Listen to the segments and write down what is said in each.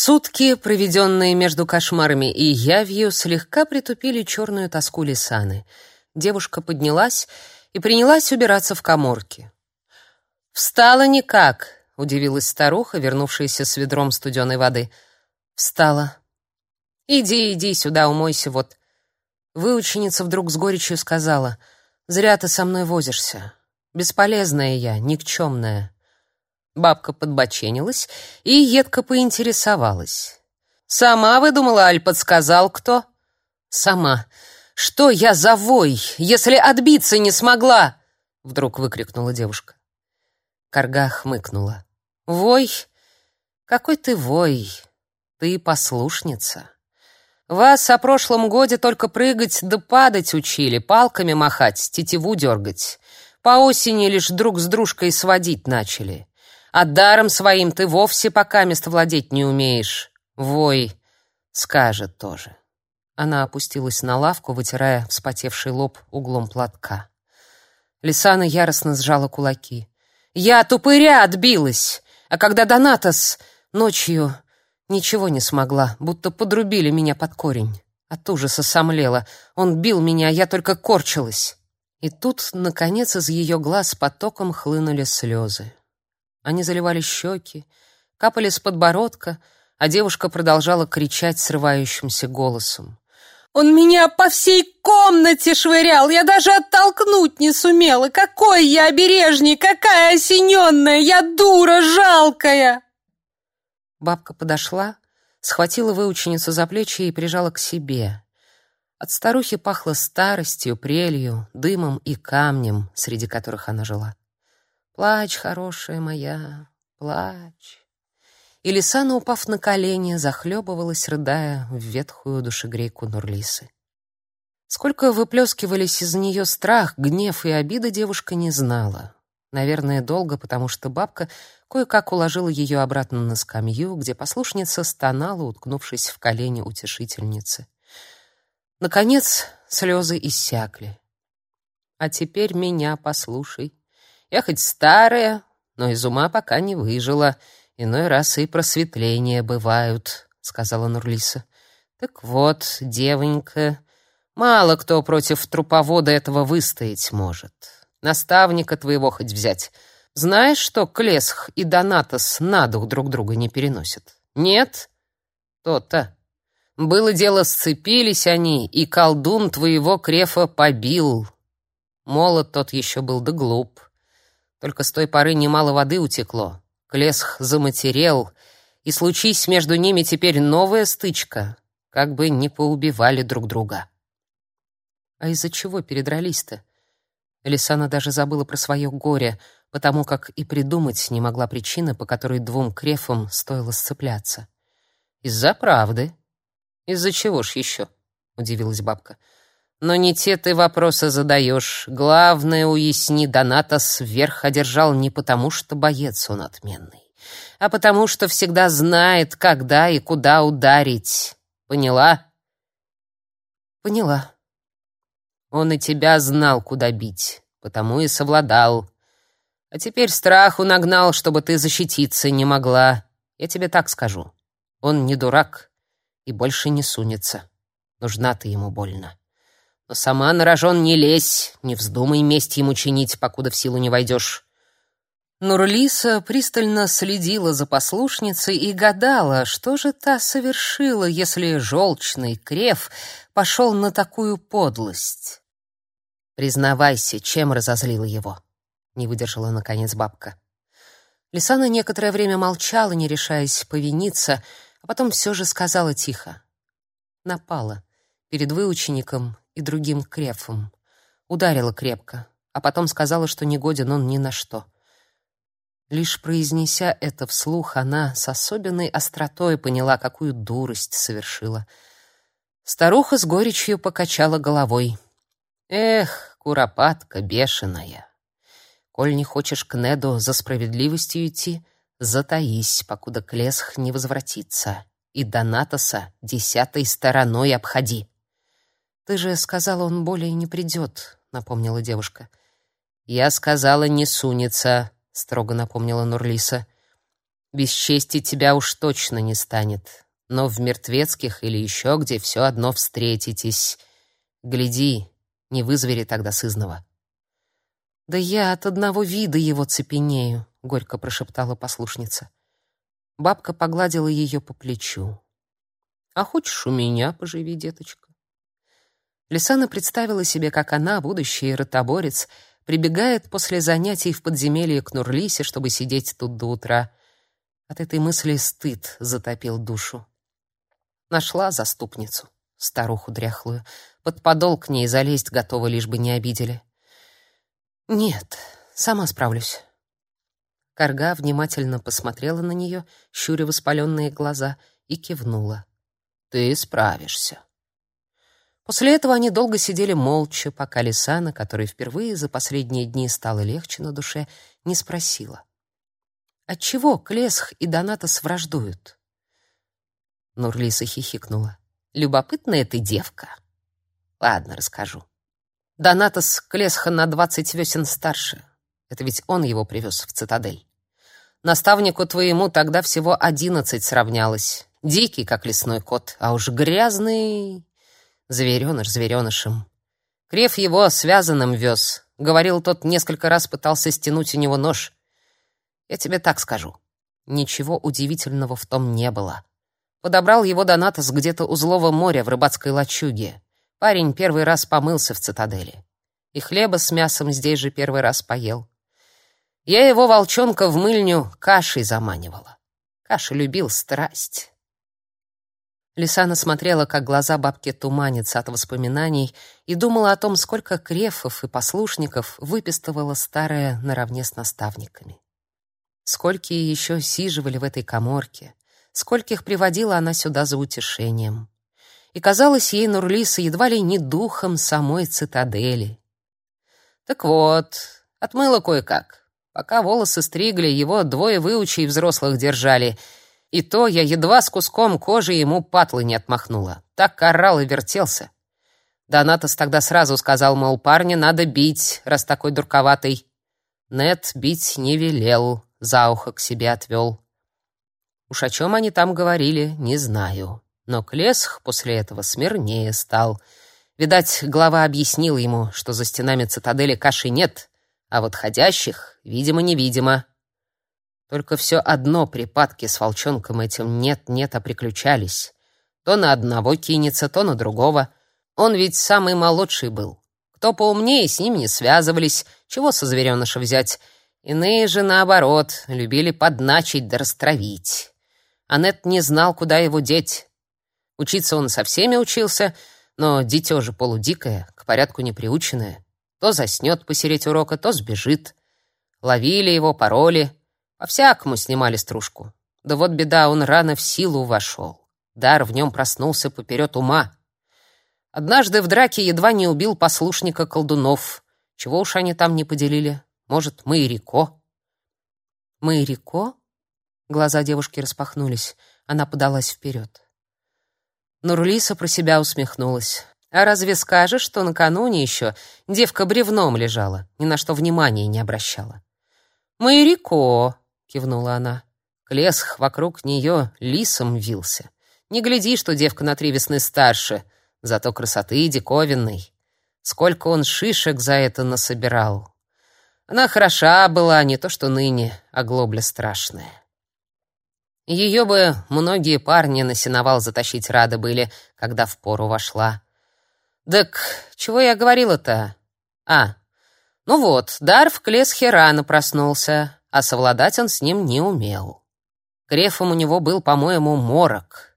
Сутки, проведенные между кошмарами и явью, слегка притупили черную тоску Лисаны. Девушка поднялась и принялась убираться в каморке. «Встала никак», — удивилась старуха, вернувшаяся с ведром студеной воды. «Встала. Иди, иди сюда, умойся вот». Выученица вдруг с горечью сказала, «Зря ты со мной возишься. Бесполезная я, никчемная». Бабка подбоченилась и едко поинтересовалась. «Сама выдумала, аль подсказал кто?» «Сама. Что я за вой, если отбиться не смогла?» Вдруг выкрикнула девушка. Карга хмыкнула. «Вой? Какой ты вой? Ты послушница. Вас о прошлом годе только прыгать да падать учили, палками махать, тетиву дергать. По осени лишь друг с дружкой сводить начали. А даром своим ты вовсе пока мест владеть не умеешь. Вой, скажет тоже. Она опустилась на лавку, вытирая вспотевший лоб углом платка. Лисана яростно сжала кулаки. «Я тупыря отбилась! А когда Донатос ночью ничего не смогла, будто подрубили меня под корень. От ужаса сомлела. Он бил меня, а я только корчилась». И тут, наконец, из ее глаз потоком хлынули слезы. Они заливали щеки, капали с подбородка, а девушка продолжала кричать срывающимся голосом. «Он меня по всей комнате швырял! Я даже оттолкнуть не сумела! Какой я обережник! Какая осененная! Я дура жалкая!» Бабка подошла, схватила выученицу за плечи и прижала к себе. От старухи пахло старостью, прелью, дымом и камнем, среди которых она жила. Плачь, хорошая моя, плачь. И Лисана, упав на колени, захлебывалась, рыдая в ветхую душегрейку Нурлисы. Сколько выплескивались из нее страх, гнев и обида, девушка не знала. Наверное, долго, потому что бабка кое-как уложила ее обратно на скамью, где послушница стонала, уткнувшись в колени утешительницы. Наконец слезы иссякли. «А теперь меня послушай», я хоть старая, но из ума пока не выжила. Иной раз и просветления бывают, сказала Нурлиса. Так вот, девонька, мало кто против труповода этого выстоять может. Наставника твоего хоть взять. Знаешь, что Клесх и Донатос на дух друг друга не переносят? Нет? То-то. Было дело, сцепились они, и колдун твоего крефа побил. Молод тот еще был да глуп. Только с той поры немало воды утекло. Клесх заматерел, и случись между ними теперь новая стычка, как бы не поубивали друг друга. А из-за чего передрались-то? Лисана даже забыла про свое горе, потому как и придумать не могла причины, по которой двум крефам стоило сцепляться. Из-за правды. Из-за чего ж еще? удивилась бабка. Но не те ты вопросы задаешь. Главное, уясни, Донатос вверх одержал не потому, что боец он отменный, а потому, что всегда знает, когда и куда ударить. Поняла? Поняла. Он и тебя знал, куда бить, потому и совладал. А теперь страху нагнал, чтобы ты защититься не могла. Я тебе так скажу. Он не дурак и больше не сунется. Нужна ты ему больно. Но сама на рожон не лезь, не вздумай месть ему чинить, покуда в силу не войдешь». Нурлиса пристально следила за послушницей и гадала, что же та совершила, если желчный крев пошел на такую подлость. «Признавайся, чем разозлила его?» — не выдержала, наконец, бабка. Лисана некоторое время молчала, не решаясь повиниться, а потом все же сказала тихо. Напала перед выучеником и другим крефом. Ударила крепко, а потом сказала, что не годен он ни на что. Лишь произнеся это вслух, она с особенной остротой поняла, какую дурость совершила. Старуха с горечью покачала головой. «Эх, куропатка бешеная! Коль не хочешь к Неду за справедливостью идти, затаись, покуда Клесх не возвратится, и Донатоса десятой стороной обходи». «Ты же сказала, он более не придет», — напомнила девушка. «Я сказала, не сунется», — строго напомнила Нурлиса. Без чести тебя уж точно не станет. Но в мертвецких или еще где все одно встретитесь. Гляди, не вызвери тогда сызнова. «Да я от одного вида его цепенею», — горько прошептала послушница. Бабка погладила ее по плечу. «А хочешь, у меня поживи, деточка?» Лисана представила себе, как она, будущий ротоборец, прибегает после занятий в подземелье к Нурлисе, чтобы сидеть тут до утра. От этой мысли стыд затопил душу. Нашла заступницу, старуху дряхлую. Под подол к ней залезть готова, лишь бы не обидели. Нет, сама справлюсь. Карга внимательно посмотрела на нее, щуря воспаленные глаза, и кивнула. Ты справишься. После этого они долго сидели молча, пока Лисана, которой впервые за последние дни стало легче на душе, не спросила. «Отчего Клесх и Донатос враждуют?» Нурлиса хихикнула. «Любопытная ты девка. Ладно, расскажу. Донатос Клесха на двадцать весен старше. Это ведь он его привез в цитадель. Наставнику твоему тогда всего одиннадцать сравнялось. Дикий, как лесной кот, а уж грязный Звереныш зверенышем. Крев его связанным вез. Говорил, тот несколько раз пытался стянуть у него нож. Я тебе так скажу. Ничего удивительного в том не было. Подобрал его Донатос где-то у злого моря в рыбацкой лачуге. Парень первый раз помылся в цитадели. И хлеба с мясом здесь же первый раз поел. Я его волчонка в мыльню кашей заманивала. Каши любил страсть. Лисана смотрела, как глаза бабки туманятся от воспоминаний, и думала о том, сколько крефов и послушников выпистывала старая наравне с наставниками. Сколько еще сиживали в этой каморке, скольких приводила она сюда за утешением. И казалось ей Нурлиса едва ли не духом самой цитадели. Так вот, отмыла кое-как. Пока волосы стригли, его двое выучей взрослых держали — и то я едва с куском кожи ему патлы не отмахнула. Так орал и вертелся. Донатос тогда сразу сказал, мол, парня надо бить, раз такой дурковатый. Нет бить не велел, за ухо к себе отвел. Уж о чем они там говорили, не знаю. Но Клесх после этого смирнее стал. Видать, глава объяснил ему, что за стенами цитадели каши нет, а вот ходящих, видимо-невидимо. Только все одно припадки с волчонком этим нет-нет, а приключались. То на одного кинется, то на другого. Он ведь самый молодший был. Кто поумнее, с ним не связывались. Чего со звереныша взять? Иные же, наоборот, любили подначить да растравить. Анет не знал, куда его деть. Учиться он со всеми учился, но дитё же полудикое, к порядку не приученное. То заснёт посереть урока, то сбежит. Ловили его, пароли, по-всякому снимали стружку. Да вот беда, он рано в силу вошел. Дар в нем проснулся поперед ума. Однажды в драке едва не убил послушника колдунов. Чего уж они там не поделили? Может, мы и Рико? Мы и Рико? Глаза девушки распахнулись. Она подалась вперед. Нурлиса про себя усмехнулась. А разве скажешь, что накануне еще девка бревном лежала, ни на что внимания не обращала? Мы и Рико, кивнула она. Клесх вокруг нее лисом вился. Не гляди, что девка на три весны старше, зато красоты диковинной. Сколько он шишек за это насобирал. Она хороша была, не то что ныне, а глобля страшная. Ее бы многие парни на сеновал затащить рады были, когда в пору вошла. Так чего я говорила-то? А, ну вот, дар в Клесхе рано проснулся, а совладать он с ним не умел. Грефом у него был, по-моему, морок.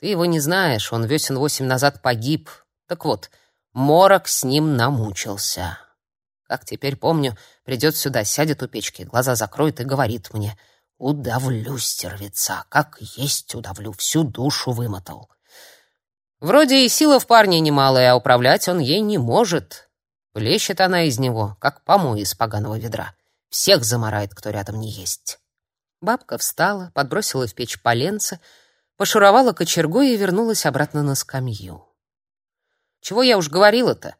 Ты его не знаешь, он весен восемь назад погиб. Так вот, морок с ним намучился. Как теперь помню, придет сюда, сядет у печки, глаза закроет и говорит мне, «Удавлю стервеца, как есть удавлю, всю душу вымотал». Вроде и сила в парне немалая, а управлять он ей не может. Плещет она из него, как помой из поганого ведра. Всех заморает, кто рядом не есть. Бабка встала, подбросила в печь поленце, пошуровала кочергой и вернулась обратно на скамью. Чего я уж говорила-то?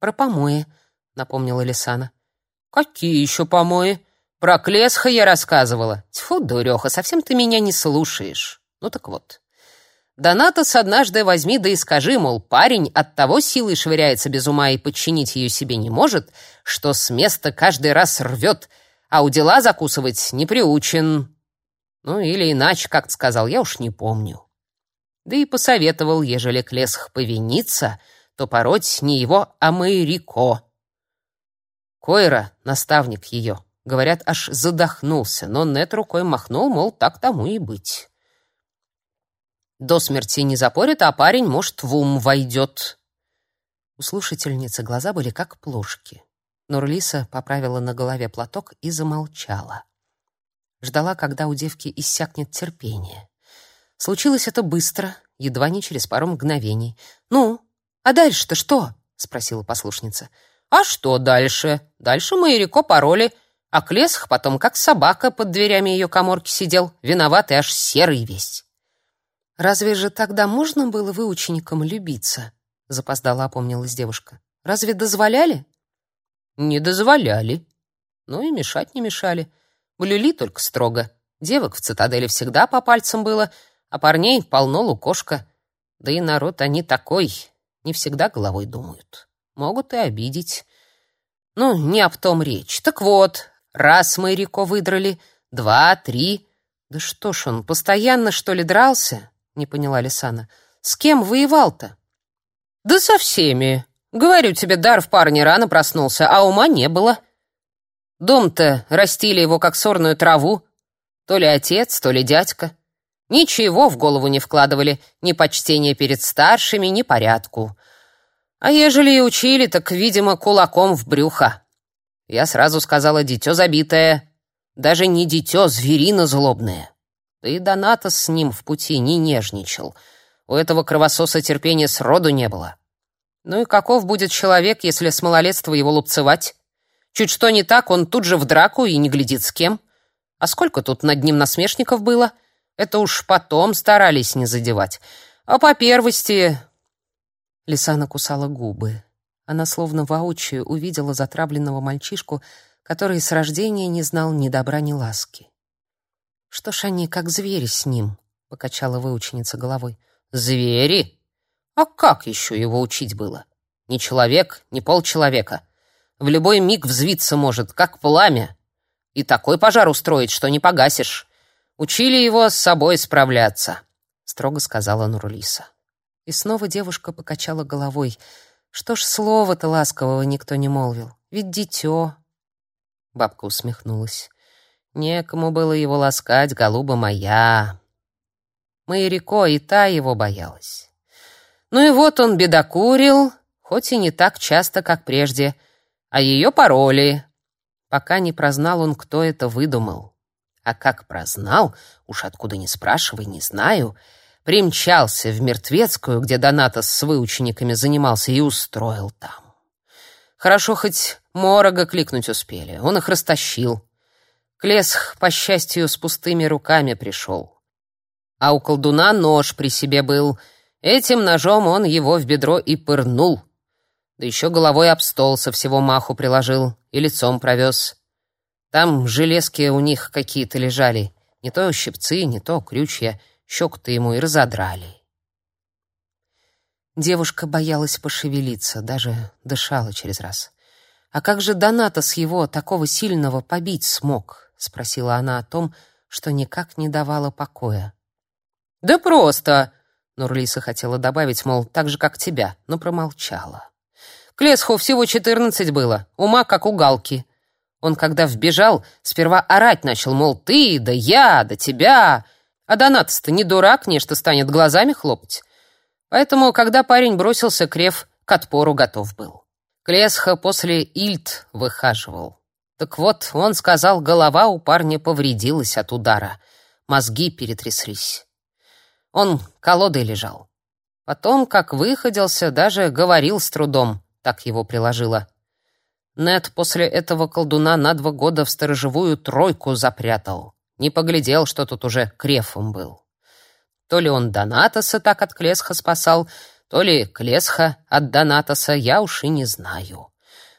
Про помои, напомнила Лисана. Какие еще помои? Про Клесха я рассказывала. Тьфу, дуреха, совсем ты меня не слушаешь. Ну так вот. Донатос однажды возьми да и скажи, мол, парень от того силой швыряется без ума и подчинить ее себе не может, что с места каждый раз рвет, а у дела закусывать не приучен. Ну или иначе, как-то сказал, я уж не помню. Да и посоветовал, ежели Клесх повинится, то пороть не его, а Майрико. Койра, наставник ее, говорят, аж задохнулся, но Нет рукой махнул, мол, так тому и быть. До смерти не запорит, а парень, может, в ум войдет. У слушательницы глаза были как плошки. Нурлиса поправила на голове платок и замолчала. Ждала, когда у девки иссякнет терпение. Случилось это быстро, едва не через пару мгновений. «Ну, а дальше-то что?» — спросила послушница. «А что дальше? Дальше мы Ирико пароли, а Клесх потом как собака под дверями ее коморки сидел, виноватый аж серый весь». Разве же тогда можно было выученикам любиться? запоздала опомнилась девушка. Разве дозволяли? Не дозволяли. Ну и мешать не мешали. Блюли только строго. Девок в цитадели всегда по пальцам было, а парней полно лукошка. Да и народ они такой, не всегда головой думают. Могут и обидеть. Ну, не об том речь. Так вот, раз мы Рико выдрали, два, три. Да что ж он, постоянно, что ли, дрался? Не поняла Лисана. С кем воевал-то? Да со всеми. Говорю тебе, дар в парне рано проснулся, а ума не было. Дом-то растили его как сорную траву. То ли отец, то ли дядька. Ничего в голову не вкладывали, ни почтения перед старшими, ни порядку. А ежели и учили, так, видимо, кулаком в брюхо. Я сразу сказала, дитё забитое. Даже не дитё, зверина злобная. Да и Донатос с ним в пути не нежничал. У этого кровососа терпения сроду не было. Ну и каков будет человек, если с малолетства его лупцевать? Чуть что не так, он тут же в драку и не глядит с кем. А сколько тут над ним насмешников было? Это уж потом старались не задевать. А по первости... Лиса кусала губы. Она словно воочию увидела затравленного мальчишку, который с рождения не знал ни добра, ни ласки. Что ж они как звери с ним, покачала выученица головой. Звери? А как еще его учить было? Ни человек, ни полчеловека. В любой миг взвиться может, как пламя. И такой пожар устроить, что не погасишь. Учили его с собой справляться, строго сказала Нурлиса. И снова девушка покачала головой. Что ж слова-то ласкового никто не молвил? Ведь дитё. Бабка усмехнулась. Некому было его ласкать, голуба моя. Майрико и та его боялась. Ну и вот он бедокурил, хоть и не так часто, как прежде, а ее пароли. Пока не прознал он, кто это выдумал. А как прознал, уж откуда не спрашивай, не знаю, примчался в Мертвецкую, где Донатос с выучениками занимался, и устроил там. Хорошо хоть Морога кликнуть успели, он их растащил. Клесх, по счастью, с пустыми руками пришел. А у колдуна нож при себе был. Этим ножом он его в бедро и пырнул. Да еще головой об стол со всего маху приложил и лицом провез. Там железки у них какие-то лежали. Не то щипцы, не то крючья. Щеку-то ему и разодрали. Девушка боялась пошевелиться, даже дышала через раз. А как же Доната с его такого сильного побить смог? Спросила она о том, что никак не давало покоя. Да просто, Нурлиса хотела добавить, мол, так же как тебя, но промолчала. Клесху всего четырнадцать было, ума как у галки. Он когда вбежал, сперва орать начал, мол, ты, да я, да тебя. А Донатос-то не дурак, нечто станет глазами хлопать. Поэтому, когда парень бросился, Крев к отпору готов был. Клесха после Ильт выхаживал. Так вот, он сказал, голова у парня повредилась от удара. Мозги перетряслись. Он колодой лежал. Потом, как выходился, даже говорил с трудом, так его приложило. Нет после этого колдуна на два года в сторожевую тройку запрятал. Не поглядел, что тут уже крефом был. То ли он Донатоса так от Клесха спасал, то ли Клесха от Донатоса, я уж и не знаю.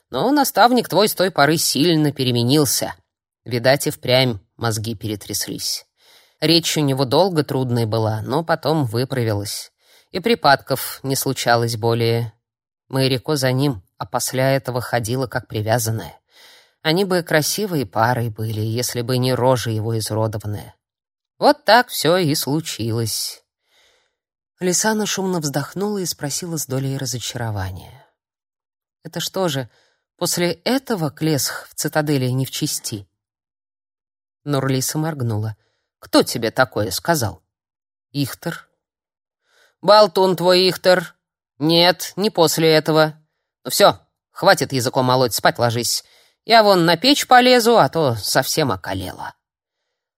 Но наставник твой с той поры сильно переменился. Видать, и впрямь мозги перетряслись. Речь у него долго трудной была, но потом выправилась. И припадков не случалось более. Майрико за ним, а после этого ходила как привязанная. Они бы красивой парой были, если бы не рожа его изродованная. Вот так все и случилось. Лисана шумно вздохнула и спросила с долей разочарования. «Это что же, после этого Клесх в цитадели не в чести?» Нурлиса моргнула. «Кто тебе такое сказал?» «Ихтер». «Болтун твой, Ихтер!» «Нет, не после этого. Ну все, хватит языком молоть, спать ложись. Я вон на печь полезу, а то совсем околела».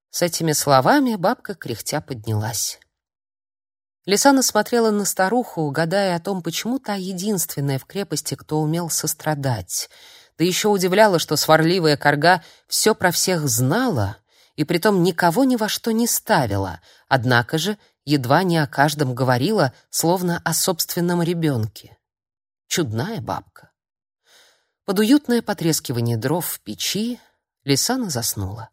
С этими словами бабка кряхтя поднялась. Лисана смотрела на старуху, гадая о том, почему та единственная в крепости, кто умел сострадать. Да еще удивляла, что сварливая корга все про всех знала и притом никого ни во что не ставила, однако же едва не о каждом говорила, словно о собственном ребенке. Чудная бабка. Под уютное потрескивание дров в печи Лисана заснула.